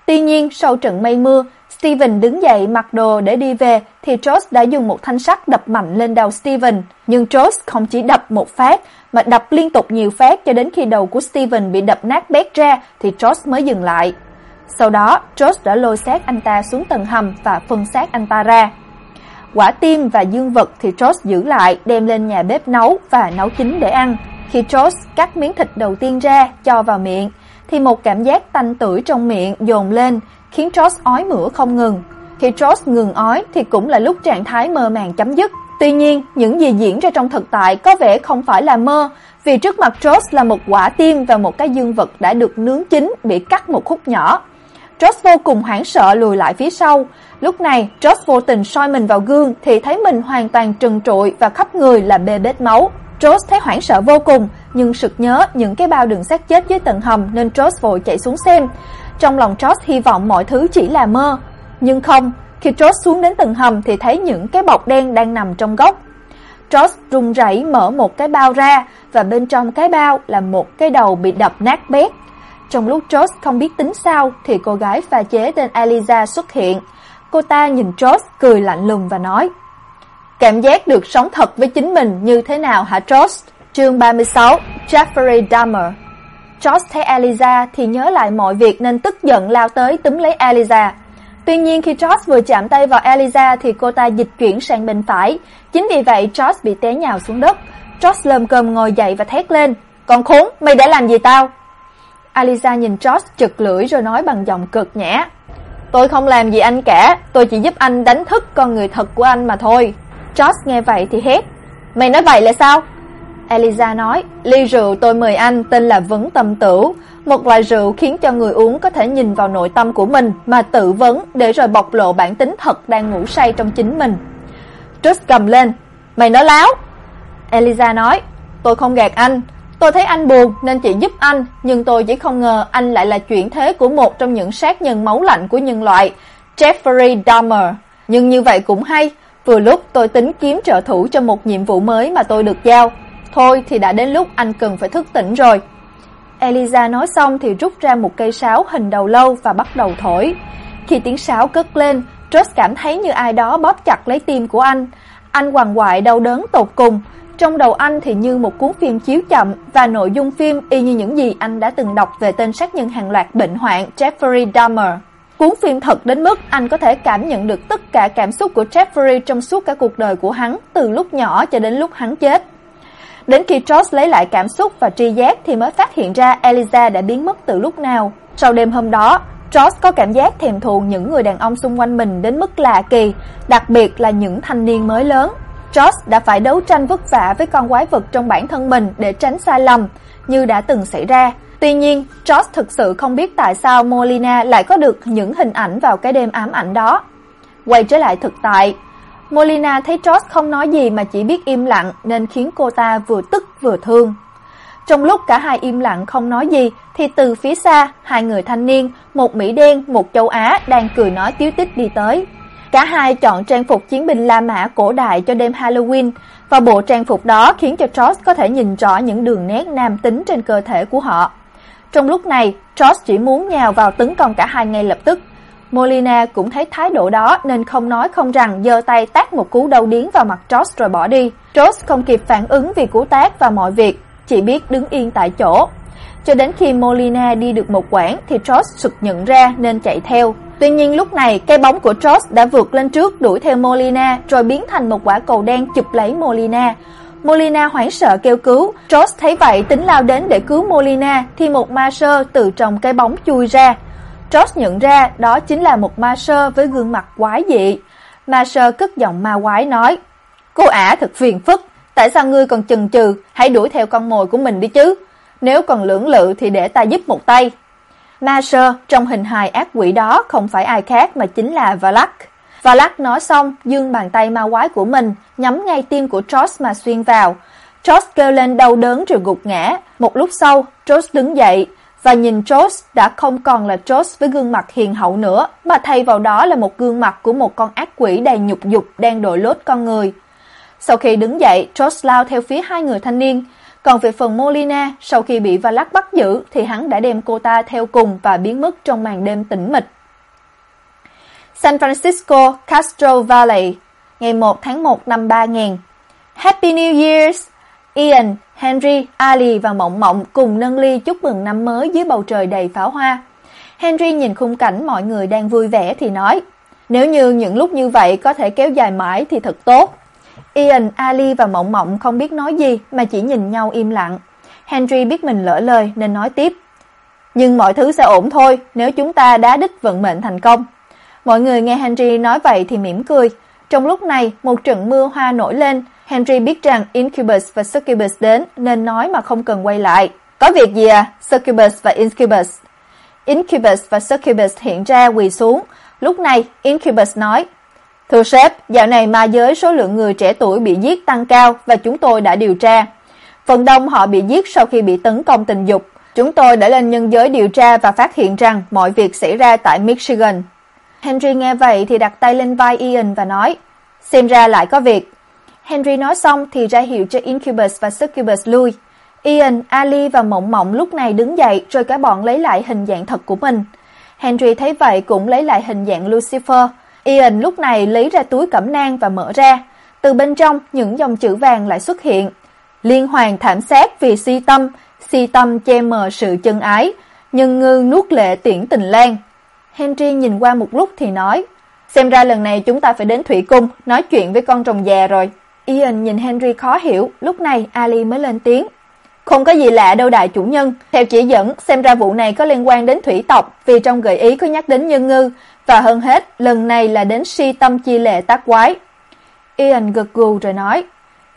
Speaker 1: Tuy nhiên, sau trận mây mưa, Steven đứng dậy mặc đồ để đi về thì Josh đã dùng một thanh sắt đập mạnh lên đầu Steven, nhưng Josh không chỉ đập một phát mà đập liên tục nhiều phát cho đến khi đầu của Steven bị đập nát bét ra thì Josh mới dừng lại. Sau đó, Josh đã lôi xác anh ta xuống tầng hầm và phân xác anh ta ra. Quả tim và dương vật thì Josh giữ lại đem lên nhà bếp nấu và nấu chín để ăn. Khi Josh cắt miếng thịt đầu tiên ra cho vào miệng thì một cảm giác tanh tưởi trong miệng dồn lên, khiến Josh ói mửa không ngừng. Khi Josh ngừng ói thì cũng là lúc trạng thái mơ màng chấm dứt. Tuy nhiên, những gì diễn ra trong thực tại có vẻ không phải là mơ, vì trước mặt Josh là một quả tim và một cái dương vật đã được nướng chín bị cắt một khúc nhỏ. Josh vô cùng hoảng sợ lùi lại phía sau. Lúc này, Josh vô tình soi mình vào gương thì thấy mình hoàn toàn trần trụi và khắp người là bê bết máu. Josh thấy hoảng sợ vô cùng, nhưng sực nhớ những cái bao đường xác chết dưới tầng hầm nên Josh vội chạy xuống xem. Trong lòng Josh hy vọng mọi thứ chỉ là mơ, nhưng không, khi Josh xuống đến tầng hầm thì thấy những cái bọc đen đang nằm trong góc. Josh run rẩy mở một cái bao ra và bên trong cái bao là một cái đầu bị đập nát bét. Trong lúc Josh không biết tính sao thì cô gái pha chế tên Eliza xuất hiện. Cô ta nhìn Josh cười lạnh lùng và nói: Cảm giác được sống thật với chính mình như thế nào hả Josh? Chương 36: Jeffrey Dahmer. Josh thấy Eliza thì nhớ lại mọi việc nên tức giận lao tới túm lấy Eliza. Tuy nhiên khi Josh vừa chạm tay vào Eliza thì cô ta dịch chuyển sang bên phải. Chính vì vậy Josh bị té nhào xuống đất. Josh lơm cơm ngồi dậy và thét lên: "Con khốn, mày đã làm gì tao?" Eliza nhìn Josh chực lưỡi rồi nói bằng giọng cực nhã: "Tôi không làm gì anh cả, tôi chỉ giúp anh đánh thức con người thật của anh mà thôi." Josh nghe vậy thì hét: "Mày nói vậy là sao?" Eliza nói: "Ly rượu tôi mời anh tên là Vấn Tâm Tửu, một loại rượu khiến cho người uống có thể nhìn vào nội tâm của mình mà tự vấn để rồi bộc lộ bản tính thật đang ngủ say trong chính mình." Josh cầm lên: "Mày nói láo." Eliza nói: "Tôi không gạt anh, Tôi thấy anh buồn nên chỉ giúp anh, nhưng tôi chỉ không ngờ anh lại là chuyển thế của một trong những sát nhân máu lạnh của nhân loại, Jeffrey Dahmer. Nhưng như vậy cũng hay, vừa lúc tôi tính kiếm trợ thủ cho một nhiệm vụ mới mà tôi được giao. Thôi thì đã đến lúc anh cần phải thức tỉnh rồi. Eliza nói xong thì rút ra một cây sáo hình đầu lâu và bắt đầu thổi. Khi tiếng sáo cất lên, Josh cảm thấy như ai đó bóp chặt lấy tim của anh. Anh hoàng hoại đau đớn tột cùng, trong đầu anh thì như một cuốn phim chiếu chậm và nội dung phim y như những gì anh đã từng đọc về tên sát nhân hàng loạt bệnh hoạn Jeffrey Dahmer. Cuốn phim thật đến mức anh có thể cảm nhận được tất cả cảm xúc của Jeffrey trong suốt cả cuộc đời của hắn, từ lúc nhỏ cho đến lúc hắn chết. Đến khi George lấy lại cảm xúc và tri giác thì mới phát hiện ra Eliza đã biến mất từ lúc nào. Sau đêm hôm đó, George có cảm giác thèm thuồng những người đàn ông xung quanh mình đến mức lạ kỳ, đặc biệt là những thanh niên mới lớn. Josh đã phải đấu tranh vất vả với con quái vật trong bản thân mình để tránh sai lầm, như đã từng xảy ra. Tuy nhiên, Josh thực sự không biết tại sao Molina lại có được những hình ảnh vào cái đêm ám ảnh đó. Quay trở lại thực tại, Molina thấy Josh không nói gì mà chỉ biết im lặng nên khiến cô ta vừa tức vừa thương. Trong lúc cả hai im lặng không nói gì thì từ phía xa, hai người thanh niên, một Mỹ đen, một châu Á đang cười nói tiếu tích đi tới. Cả hai chọn trang phục chiến binh La Mã cổ đại cho đêm Halloween và bộ trang phục đó khiến cho George có thể nhìn rõ những đường nét nam tính trên cơ thể của họ. Trong lúc này, George chỉ muốn nhào vào tấn công cả hai ngay lập tức. Molina cũng thấy thái độ đó nên không nói không rằng giơ tay tát một cú đau điếng vào mặt George rồi bỏ đi. George không kịp phản ứng vì cú tát và mọi việc, chỉ biết đứng yên tại chỗ. Cho đến khi Molina đi được một quãng thì George sực nhận ra nên chạy theo. Tuy nhiên lúc này, cái bóng của George đã vượt lên trước đuổi theo Molina rồi biến thành một quả cầu đen chụp lấy Molina. Molina hoảng sợ kêu cứu, George thấy vậy tính lao đến để cứu Molina thì một ma sơ từ trong cái bóng chui ra. George nhận ra đó chính là một ma sơ với gương mặt quái dị. Ma sơ cất giọng ma quái nói: "Cô ả thật phiền phức, tại sao ngươi còn chần chừ, hãy đuổi theo con mồi của mình đi chứ. Nếu còn lưỡng lự thì để ta giúp một tay." Ma sơ trong hình hài ác quỷ đó không phải ai khác mà chính là Valak. Valak nói xong, dương bàn tay ma quái của mình nhắm ngay tim của Josh mà xuyên vào. Josh kêu lên đau đớn rồi gục ngã. Một lúc sau, Josh đứng dậy và nhìn Josh đã không còn là Josh với gương mặt hiền hậu nữa, mà thay vào đó là một gương mặt của một con ác quỷ đầy nhục dục đang đội lốt con người. Sau khi đứng dậy, Josh lao theo phía hai người thanh niên. Còn về phần Molina, sau khi bị Valak bắt giữ thì hắn đã đem cô ta theo cùng và biến mất trong màn đêm tĩnh mịch. San Francisco, Castro Valley, ngày 1 tháng 1 năm 3000. Happy New Year's! Ian, Henry, Ali và Mộng Mộng cùng nâng ly chúc mừng năm mới dưới bầu trời đầy pháo hoa. Henry nhìn khung cảnh mọi người đang vui vẻ thì nói, nếu như những lúc như vậy có thể kéo dài mãi thì thật tốt. Ian, Ali và Mộng Mộng không biết nói gì mà chỉ nhìn nhau im lặng. Henry biết mình lỡ lời nên nói tiếp. Nhưng mọi thứ sẽ ổn thôi nếu chúng ta đá đích vận mệnh thành công. Mọi người nghe Henry nói vậy thì mỉm cười. Trong lúc này, một trận mưa hoa nổi lên. Henry biết rằng Incubus và Succubus đến nên nói mà không cần quay lại. Có việc gì à? Succubus và Incubus. Incubus và Succubus hiện ra quỳ xuống. Lúc này, Incubus nói, Thưa sếp, dạo này ma giới số lượng người trẻ tuổi bị giết tăng cao và chúng tôi đã điều tra. Phần đông họ bị giết sau khi bị tấn công tình dục. Chúng tôi đã lên nhân giới điều tra và phát hiện rằng mọi việc xảy ra tại Michigan. Henry nghe vậy thì đặt tay lên vai Ian và nói, xem ra lại có việc. Henry nói xong thì ra hiệu cho Incubus và Succubus lui. Ian, Ali và Mộng Mộng lúc này đứng dậy rồi cả bọn lấy lại hình dạng thật của mình. Henry thấy vậy cũng lấy lại hình dạng Lucifer. Ian lúc này lấy ra túi cẩm nang và mở ra. Từ bên trong, những dòng chữ vàng lại xuất hiện. Liên hoàng thảm sát vì si tâm, si tâm che mờ sự chân ái, nhân ngư nuốt lệ tiễn tình lan. Henry nhìn qua một lúc thì nói, xem ra lần này chúng ta phải đến thủy cung, nói chuyện với con rồng già rồi. Ian nhìn Henry khó hiểu, lúc này Ali mới lên tiếng. Không có gì lạ đâu đại chủ nhân, theo chỉ dẫn xem ra vụ này có liên quan đến thủy tộc vì trong gợi ý có nhắc đến nhân ngư và hơn hết lần này là đến si tâm chi lệ tác quái. Ian gật gù rồi nói,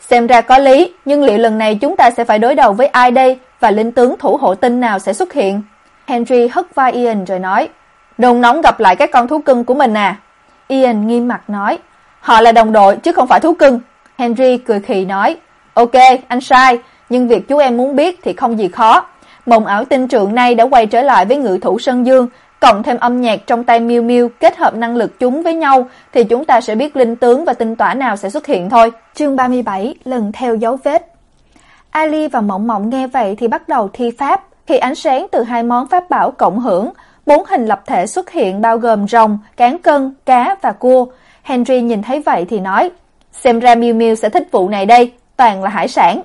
Speaker 1: xem ra có lý, nhưng liệu lần này chúng ta sẽ phải đối đầu với ai đây và linh tướng thủ hộ tinh nào sẽ xuất hiện? Henry hất vai Ian rồi nói, "Đồng nóng gặp lại các con thú cưng của mình à. Ian nghiêm mặt nói, họ là đồng đội chứ không phải thú cưng. Henry cười khì nói, ok, anh sai, nhưng việc chú em muốn biết thì không gì khó. Mộng ảo tinh trượng này đã quay trở lại với ngự thủ Sơn Dương, cộng thêm âm nhạc trong tay Miu Miu kết hợp năng lực chúng với nhau thì chúng ta sẽ biết linh tướng và tinh tỏa nào sẽ xuất hiện thôi. Chương 37, lần theo dấu vết. Ali và Mộng Mộng nghe vậy thì bắt đầu thi pháp, khi ánh sáng từ hai món pháp bảo cộng hưởng, bốn hình lập thể xuất hiện bao gồm rồng, cán cân, cá và cua. Henry nhìn thấy vậy thì nói, xem ra Miu Miu sẽ thích vụ này đây, toàn là hải sản.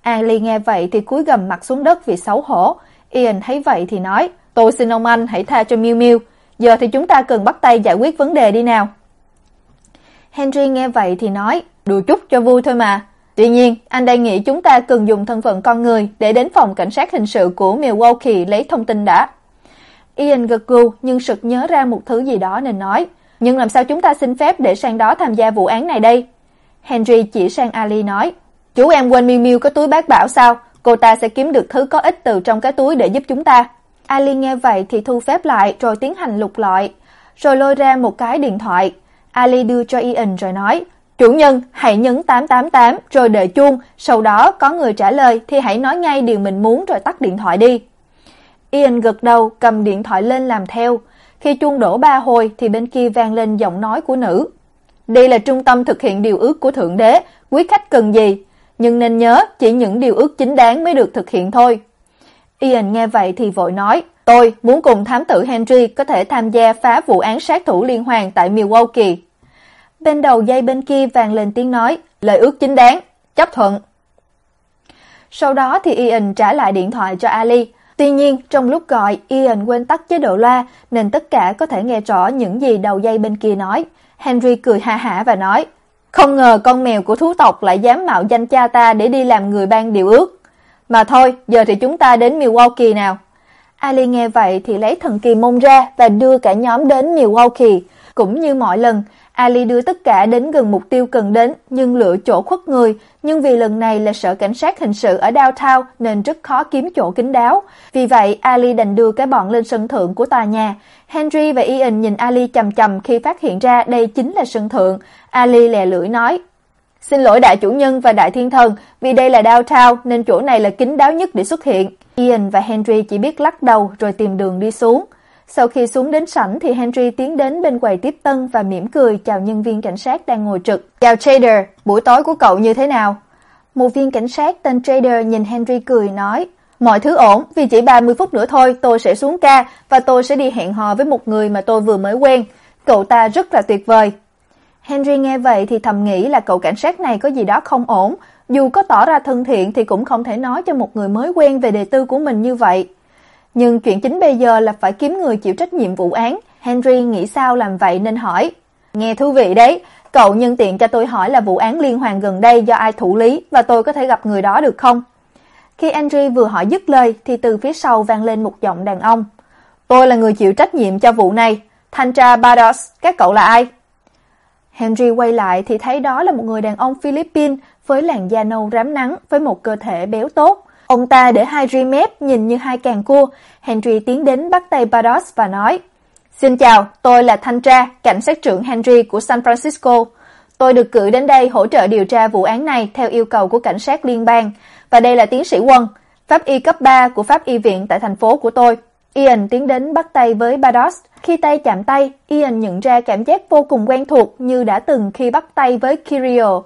Speaker 1: Ali nghe vậy thì cúi gầm mặt xuống đất vì xấu hổ. Ian thấy vậy thì nói, tôi xin ông anh hãy tha cho Miu Miu, giờ thì chúng ta cần bắt tay giải quyết vấn đề đi nào. Henry nghe vậy thì nói, đùa chút cho vui thôi mà. Tuy nhiên, anh đang nghĩ chúng ta cần dùng thân phận con người để đến phòng cảnh sát hình sự của Milwaukee lấy thông tin đã. Ian gật gù nhưng sực nhớ ra một thứ gì đó nên nói, nhưng làm sao chúng ta xin phép để sang đó tham gia vụ án này đây? Henry chỉ sang Ali nói, chú em quên Miu Miu có túi bát bảo sao? Cô ta sẽ kiếm được thứ có ích từ trong cái túi để giúp chúng ta. Ali nghe vậy thì thu phép lại rồi tiến hành lục lọi, rồi lôi ra một cái điện thoại. Ali đưa cho Ian rồi nói, chủ nhân hãy nhấn 888 rồi đợi chuông, sau đó có người trả lời thì hãy nói ngay điều mình muốn rồi tắt điện thoại đi. Ian gật đầu cầm điện thoại lên làm theo. Khi chuông đổ ba hồi thì bên kia vang lên giọng nói của nữ. Đây là trung tâm thực hiện điều ước của Thượng Đế, quý khách cần gì? Nhưng nên nhớ chỉ những điều ước chính đáng mới được thực hiện thôi. Ian nghe vậy thì vội nói, tôi muốn cùng thám tử Henry có thể tham gia phá vụ án sát thủ liên hoàn tại Milwaukee. Bên đầu dây bên kia vang lên tiếng nói, lời ước chính đáng, chấp thuận. Sau đó thì Ian trả lại điện thoại cho Ali, Tuy nhiên, trong lúc gọi, Ian quên tắt chế độ loa nên tất cả có thể nghe rõ những gì đầu dây bên kia nói. Henry cười ha hả và nói, không ngờ con mèo của thú tộc lại dám mạo danh cha ta để đi làm người ban điều ước. Mà thôi, giờ thì chúng ta đến Milwaukee nào. Ali nghe vậy thì lấy thần kỳ mông ra và đưa cả nhóm đến Milwaukee. Cũng như mọi lần, Ali đưa tất cả đến gần mục tiêu cần đến nhưng lựa chỗ khuất người, nhưng vì lần này là sở cảnh sát hình sự ở downtown nên rất khó kiếm chỗ kín đáo. Vì vậy, Ali đành đưa cái bọn lên sân thượng của tòa nhà. Henry và Ian nhìn Ali chầm chầm khi phát hiện ra đây chính là sân thượng. Ali lè lưỡi nói: "Xin lỗi đại chủ nhân và đại thiên thần, vì đây là downtown nên chỗ này là kín đáo nhất để xuất hiện." Ian và Henry chỉ biết lắc đầu rồi tìm đường đi xuống. Sau khi xuống đến sảnh thì Henry tiến đến bên quầy tiếp tân và mỉm cười chào nhân viên cảnh sát đang ngồi trực. "Chào Trader, buổi tối của cậu như thế nào?" Một viên cảnh sát tên Trader nhìn Henry cười nói, Mọi thứ ổn, vì chỉ 30 phút nữa thôi tôi sẽ xuống ca và tôi sẽ đi hẹn hò với một người mà tôi vừa mới quen. Cậu ta rất là tuyệt vời. Henry nghe vậy thì thầm nghĩ là cậu cảnh sát này có gì đó không ổn, dù có tỏ ra thân thiện thì cũng không thể nói cho một người mới quen về đề tư của mình như vậy. Nhưng chuyện chính bây giờ là phải kiếm người chịu trách nhiệm vụ án. Henry nghĩ sao làm vậy nên hỏi. Nghe thú vị đấy, cậu nhân tiện cho tôi hỏi là vụ án liên hoàn gần đây do ai thủ lý và tôi có thể gặp người đó được không? Khi Henry vừa hỏi dứt lời thì từ phía sau vang lên một giọng đàn ông. Tôi là người chịu trách nhiệm cho vụ này. Thanh tra Bardos, các cậu là ai? Henry quay lại thì thấy đó là một người đàn ông Philippines với làn da nâu rám nắng với một cơ thể béo tốt. Ông ta để hai ri mép nhìn như hai càng cua. Henry tiến đến bắt tay Bardos và nói: "Xin chào, tôi là thanh tra, cảnh sát trưởng Henry của San Francisco. Tôi được cử đến đây hỗ trợ điều tra vụ án này theo yêu cầu của cảnh sát liên bang và đây là tiến sĩ Quân, pháp y cấp 3 của pháp y viện tại thành phố của tôi." Ian tiến đến bắt tay với Bardos. Khi tay chạm tay, Ian nhận ra cảm giác vô cùng quen thuộc như đã từng khi bắt tay với Kirio.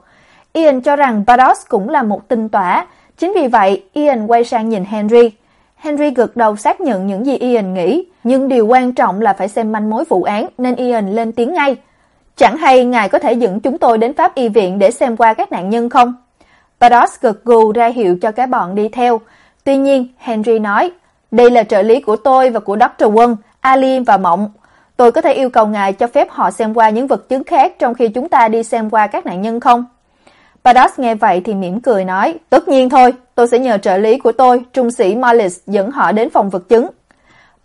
Speaker 1: Ian cho rằng Bardos cũng là một tinh tỏa, chính vì vậy Ian quay sang nhìn Henry. Henry gật đầu xác nhận những gì Ian nghĩ, nhưng điều quan trọng là phải xem manh mối vụ án nên Ian lên tiếng ngay. Chẳng hay ngài có thể dẫn chúng tôi đến pháp y viện để xem qua các nạn nhân không? Bardos gật gù ra hiệu cho cả bọn đi theo. Tuy nhiên, Henry nói, đây là trợ lý của tôi và của Dr. Quân, Ali và Mộng. Tôi có thể yêu cầu ngài cho phép họ xem qua những vật chứng khác trong khi chúng ta đi xem qua các nạn nhân không? Badas nghe vậy thì mỉm cười nói, tất nhiên thôi, tôi sẽ nhờ trợ lý của tôi, trung sĩ Malice dẫn họ đến phòng vật chứng.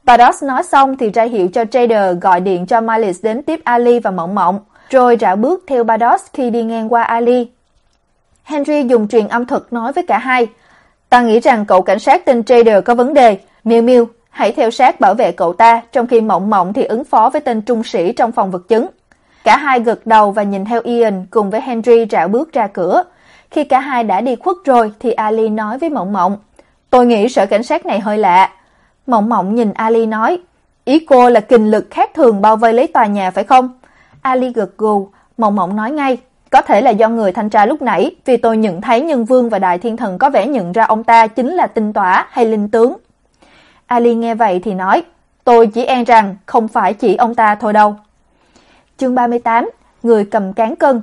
Speaker 1: Badas nói xong thì ra hiệu cho Trader gọi điện cho Malice đến tiếp Ali và Mộng Mộng, rồi rảo bước theo Badas khi đi ngang qua Ali. Henry dùng truyền âm thuật nói với cả hai, ta nghĩ rằng cậu cảnh sát tên Trader có vấn đề, Miu Miu, hãy theo sát bảo vệ cậu ta, trong khi Mộng Mộng thì ứng phó với tên trung sĩ trong phòng vật chứng. Cả hai gật đầu và nhìn theo Ian cùng với Henry rảo bước ra cửa. Khi cả hai đã đi khuất rồi thì Ali nói với Mộng Mộng, "Tôi nghĩ sở cảnh sát này hơi lạ." Mộng Mộng nhìn Ali nói, "Ý cô là kình lực khác thường bao vây lấy tòa nhà phải không?" Ali gật gù, Mộng Mộng nói ngay, "Có thể là do người thanh tra lúc nãy, vì tôi nhận thấy Nhân Vương và Đại Thiên Thần có vẻ nhận ra ông ta chính là tinh tỏa hay linh tướng." Ali nghe vậy thì nói, "Tôi chỉ e rằng không phải chỉ ông ta thôi đâu." Chương 38, người cầm cán cân.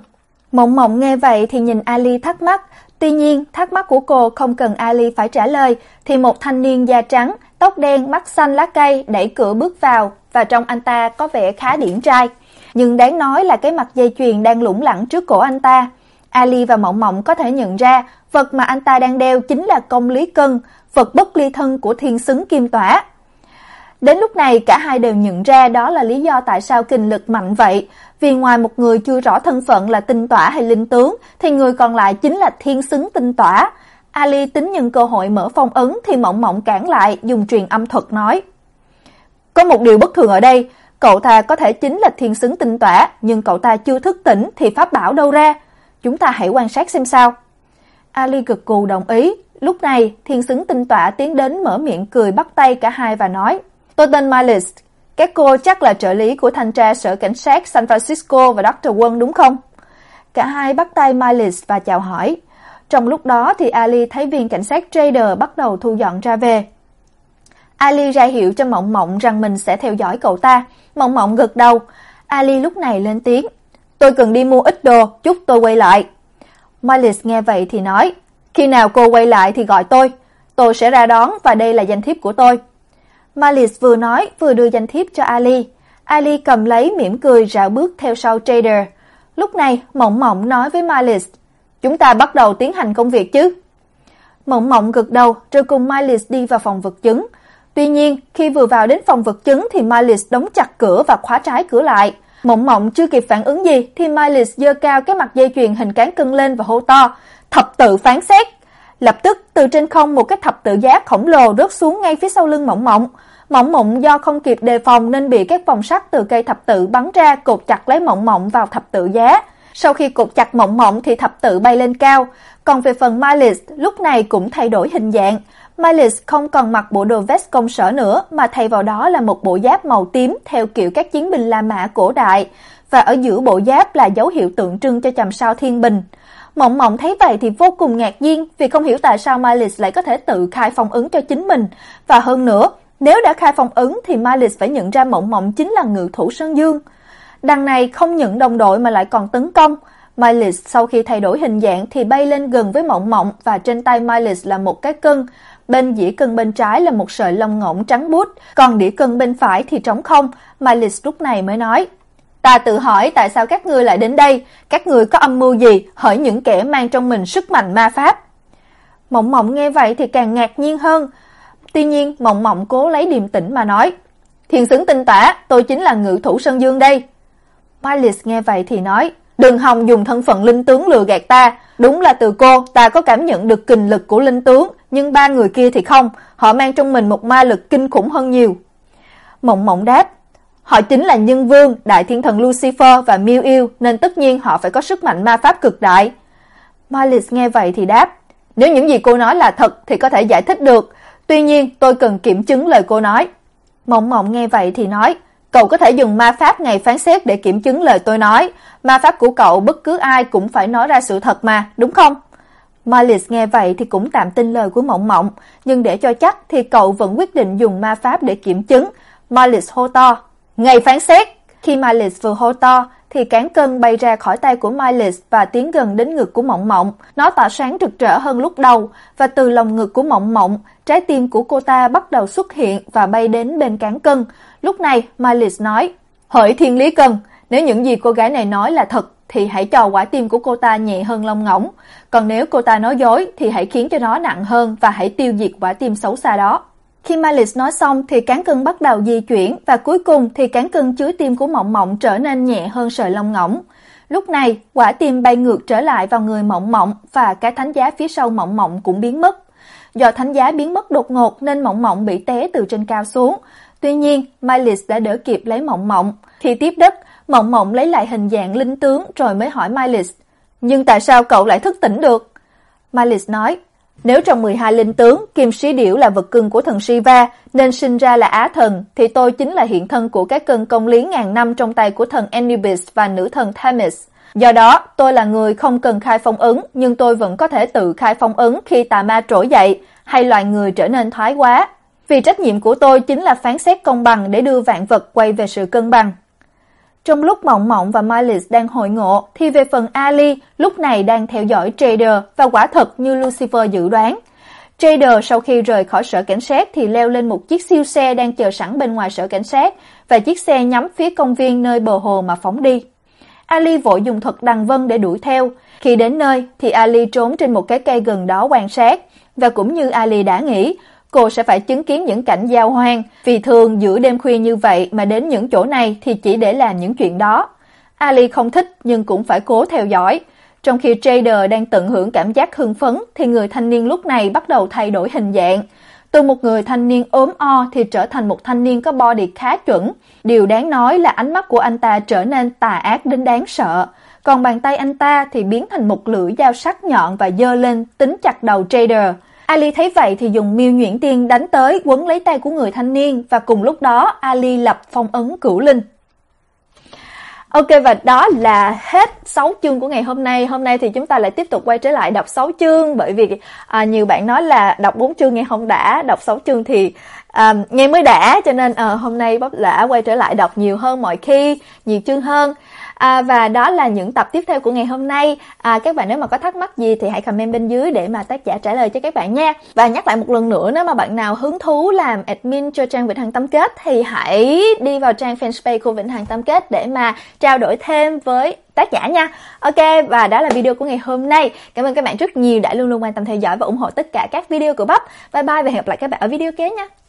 Speaker 1: Mộng Mộng nghe vậy thì nhìn Ali thắc mắc, tuy nhiên thắc mắc của cô không cần Ali phải trả lời thì một thanh niên da trắng, tóc đen, mắt xanh lá cây đẩy cửa bước vào và trong anh ta có vẻ khá điển trai. Nhưng đáng nói là cái mặt dây chuyền đang lủng lẳng trước cổ anh ta. Ali và Mộng Mộng có thể nhận ra vật mà anh ta đang đeo chính là công lý cân, vật bất ly thân của thiên xứng kim tỏa. Đến lúc này cả hai đều nhận ra đó là lý do tại sao kinh lực mạnh vậy, vì ngoài một người chưa rõ thân phận là tinh tỏa hay linh tướng thì người còn lại chính là thiên xứng tinh tỏa. Ali tính nhân cơ hội mở phong ấn thì Mộng Mộng cản lại, dùng truyền âm thuật nói: "Có một điều bất thường ở đây, cậu ta có thể chính là thiên xứng tinh tỏa, nhưng cậu ta chưa thức tỉnh thì pháp bảo đâu ra? Chúng ta hãy quan sát xem sao." Ali gật cù đồng ý. Lúc này, thiên xứng tinh tỏa tiến đến mở miệng cười bắt tay cả hai và nói: Tôi tên Miles. Các cô chắc là trợ lý của thanh tra sở cảnh sát San Francisco và Dr. Quân đúng không? Cả hai bắt tay Miles và chào hỏi. Trong lúc đó thì Ali thấy viên cảnh sát Trader bắt đầu thu dọn ra về. Ali ra hiệu cho Mộng Mộng rằng mình sẽ theo dõi cậu ta. Mộng Mộng gật đầu. Ali lúc này lên tiếng. Tôi cần đi mua ít đồ, chút tôi quay lại. Miles nghe vậy thì nói. Khi nào cô quay lại thì gọi tôi. Tôi sẽ ra đón và đây là danh thiếp của tôi. Malice vừa nói vừa đưa danh thiếp cho Ali. Ali cầm lấy mỉm cười rảo bước theo sau Trader. Lúc này, Mộng Mộng nói với Malice: "Chúng ta bắt đầu tiến hành công việc chứ?" Mộng Mộng gật đầu rồi cùng Malice đi vào phòng vật chứng. Tuy nhiên, khi vừa vào đến phòng vật chứng thì Malice đóng chặt cửa và khóa trái cửa lại. Mộng Mộng chưa kịp phản ứng gì thì Malice giơ cao cái mặt dây chuyền hình cán cân lên và hô to, "Thập tự phán xét!" Lập tức từ trên không một cái thập tự giá khổng lồ rớt xuống ngay phía sau lưng Mộng Mộng. Mộng Mộng do không kịp đề phòng nên bị các vòng sắt từ cây thập tự bắn ra cột chặt lấy Mộng Mộng vào thập tự giá. Sau khi cột chặt Mộng Mộng thì thập tự bay lên cao, còn về phần Miles lúc này cũng thay đổi hình dạng. Miles không còn mặc bộ đồ vest công sở nữa mà thay vào đó là một bộ giáp màu tím theo kiểu các chiến binh La Mã cổ đại và ở giữa bộ giáp là dấu hiệu tượng trưng cho chòm sao thiên bình. Mộng Mộng thấy vậy thì vô cùng ngạc nhiên vì không hiểu tại sao Miles lại có thể tự khai phong ấn cho chính mình, và hơn nữa, nếu đã khai phong ấn thì Miles phải nhận ra Mộng Mộng chính là ngự thủ Sơn Dương. Đằng này không những đồng đội mà lại còn tấn công. Miles sau khi thay đổi hình dạng thì bay lên gần với Mộng Mộng và trên tay Miles là một cái cân, bên dĩa cân bên trái là một sợi lông ngỗng trắng bút, còn đĩa cân bên phải thì trống không. Miles lúc này mới nói: Ta tự hỏi tại sao các ngươi lại đến đây, các ngươi có âm mưu gì, hỏi những kẻ mang trong mình sức mạnh ma pháp. Mộng Mộng nghe vậy thì càng ngạc nhiên hơn. Tuy nhiên, Mộng Mộng cố lấy điềm tĩnh mà nói: "Thiền xứng tinh tả, tôi chính là ngự thủ Sơn Dương đây." Miles nghe vậy thì nói: "Đừng hòng dùng thân phận linh tướng lừa gạt ta, đúng là từ cô ta có cảm nhận được kình lực của linh tướng, nhưng ba người kia thì không, họ mang trong mình một ma lực kinh khủng hơn nhiều." Mộng Mộng đáp: Họ chính là nhân vương, đại thiên thần Lucifer và Miêu Yêu, nên tất nhiên họ phải có sức mạnh ma pháp cực đại. malice nghe vậy thì đáp, nếu những gì cô nói là thật thì có thể giải thích được, tuy nhiên tôi cần kiểm chứng lời cô nói. Mộng Mộng nghe vậy thì nói, cậu có thể dùng ma pháp ngày phán xét để kiểm chứng lời tôi nói, ma pháp của cậu bất cứ ai cũng phải nói ra sự thật mà, đúng không? malice nghe vậy thì cũng tạm tin lời của Mộng Mộng, nhưng để cho chắc thì cậu vẫn quyết định dùng ma pháp để kiểm chứng. malice hô to, Ngày phán xét, khi Miles vừa hô to thì cán cân bay ra khỏi tay của Miles và tiến gần đến ngực của Mộng Mộng. Nó tỏa sáng rực rỡ hơn lúc đầu và từ lòng ngực của Mộng Mộng, trái tim của cô ta bắt đầu xuất hiện và bay đến bên cán cân. Lúc này, Miles nói: "Hỡi Thiên Lý Cân, nếu những gì cô gái này nói là thật thì hãy cho quả tim của cô ta nhẹ hơn lông ngỗng, còn nếu cô ta nói dối thì hãy khiến cho nó nặng hơn và hãy tiêu diệt quả tim xấu xa đó." Khi Miles nói xong thì cán cân bắt đầu di chuyển và cuối cùng thì cán cân chứa tim của Mộng Mộng trở nên nhẹ hơn sợi lông ngỗng. Lúc này, quả tim bay ngược trở lại vào người Mộng Mộng và cái thánh giá phía sau Mộng Mộng cũng biến mất. Do thánh giá biến mất đột ngột nên Mộng Mộng bị té từ trên cao xuống. Tuy nhiên, Miles đã đỡ kịp lấy Mộng Mộng. Khi tiếp đất, Mộng Mộng lấy lại hình dạng linh tướng rồi mới hỏi Miles: "Nhưng tại sao cậu lại thức tỉnh được?" Miles nói: nếu trong 12 linh tướng, kim sĩ điểu là vật cưng của thần Shiva nên sinh ra là Á thần, thì tôi chính là hiện thân của các cân công lý ngàn năm trong tay của thần Anubis và nữ thần Themis. Do đó, tôi là người không cần khai phong ấn, nhưng tôi vẫn có thể tự khai phong ấn khi tà ma trỗi dậy hay loài người trở nên thoái hóa. Vì trách nhiệm của tôi chính là phán xét công bằng để đưa vạn vật quay về sự cân bằng. Trong lúc Mộng Mộng và Miles đang hội ngộ, thì về phần Ali lúc này đang theo dõi Trader và quả thật như Lucifer dự đoán. Trader sau khi rời khỏi sở cảnh sát thì leo lên một chiếc siêu xe đang chờ sẵn bên ngoài sở cảnh sát và chiếc xe nhắm phía công viên nơi bờ hồ mà phóng đi. Ali vội dùng thuật đằng vân để đuổi theo. Khi đến nơi thì Ali trốn trên một cái cây gần đó quan sát và cũng như Ali đã nghĩ, cô sẽ phải chứng kiến những cảnh giao hoang, vì thường giữa đêm khuya như vậy mà đến những chỗ này thì chỉ để làm những chuyện đó. Ali không thích nhưng cũng phải cố theo dõi. Trong khi Trader đang tận hưởng cảm giác hưng phấn thì người thanh niên lúc này bắt đầu thay đổi hình dạng. Từ một người thanh niên ốm o thì trở thành một thanh niên có body khá chuẩn. Điều đáng nói là ánh mắt của anh ta trở nên tà ác đến đáng sợ. Còn bàn tay anh ta thì biến thành một lưỡi dao sắc nhọn và dơ lên tính chặt đầu Trader. Ali thấy vậy thì dùng miêu nhuyễn tiên đánh tới quấn lấy tay của người thanh niên và cùng lúc đó Ali lập phong ấn cửu linh. Ok và đó là hết 6 chương của ngày hôm nay. Hôm nay thì chúng ta lại tiếp tục quay trở lại đọc 6 chương bởi vì à, nhiều bạn nói là đọc 4 chương nghe không đã, đọc 6 chương thì à, nghe mới đã cho nên à, hôm nay bắp đã quay trở lại đọc nhiều hơn mọi khi, nhiều chương hơn. À, và đó là những tập tiếp theo của ngày hôm nay. À, các bạn nếu mà có thắc mắc gì thì hãy comment bên dưới để mà tác giả trả lời cho các bạn nha. Và nhắc lại một lần nữa nếu mà bạn nào hứng thú làm admin cho trang Vĩnh Hằng Tâm Kết thì hãy đi vào trang fanpage của Vĩnh Hằng Tâm Kết để mà trao đổi thêm với tác giả nha. Ok và đó là video của ngày hôm nay. Cảm ơn các bạn rất nhiều đã luôn luôn quan tâm theo dõi và ủng hộ tất cả các video của Bắp. Bye bye và hẹn gặp lại các bạn ở video kế nha.